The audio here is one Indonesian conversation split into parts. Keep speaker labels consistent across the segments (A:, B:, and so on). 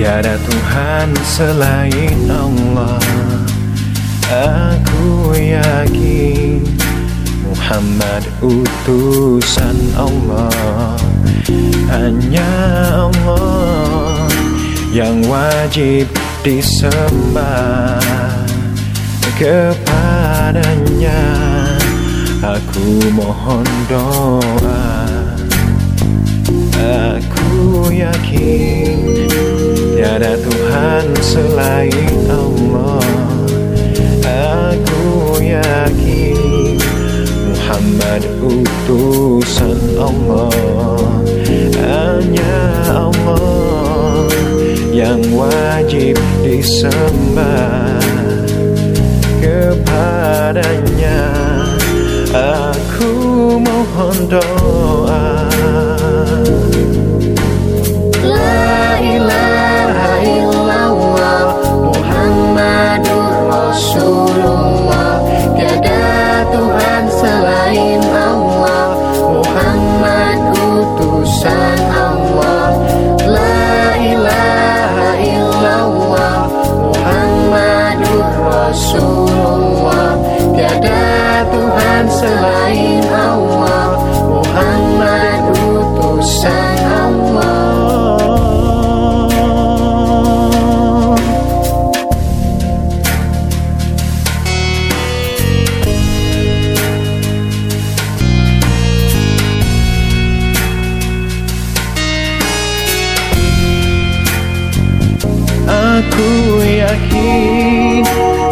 A: Tiada Tuhan selain Allah. Aku yakin Muhammad utusan Allah. Hanya Allah yang wajib disembah. Kepadanya aku mohon doa. Aku yakin Tiada Tuhan selain Allah. Aku yakin Muhammad utusan Allah. Hanya Allah Yang wajib disembah. Kepadanya Aku mohon doa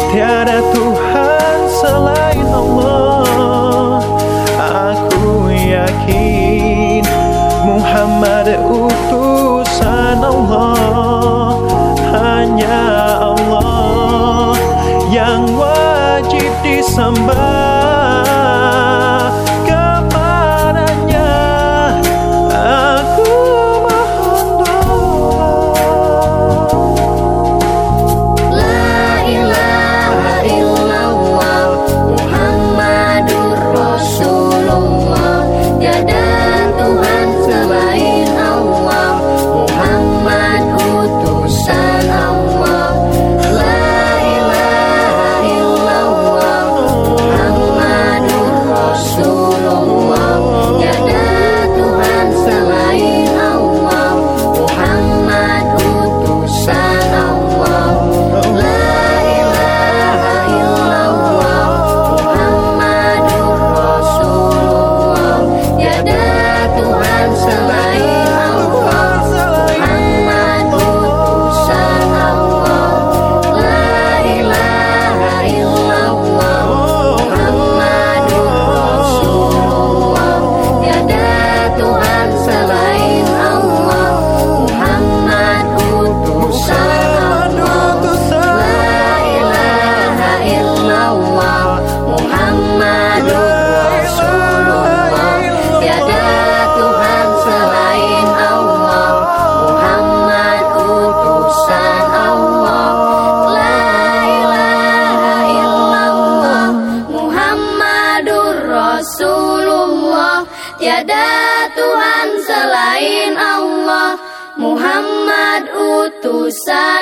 A: tiada Tuhan selain Allah. Aku yakin Muhammad utusan Allah. Hanya Allah yang wajib disembah
B: Tiada Tuhan selain Allah Muhammad utusan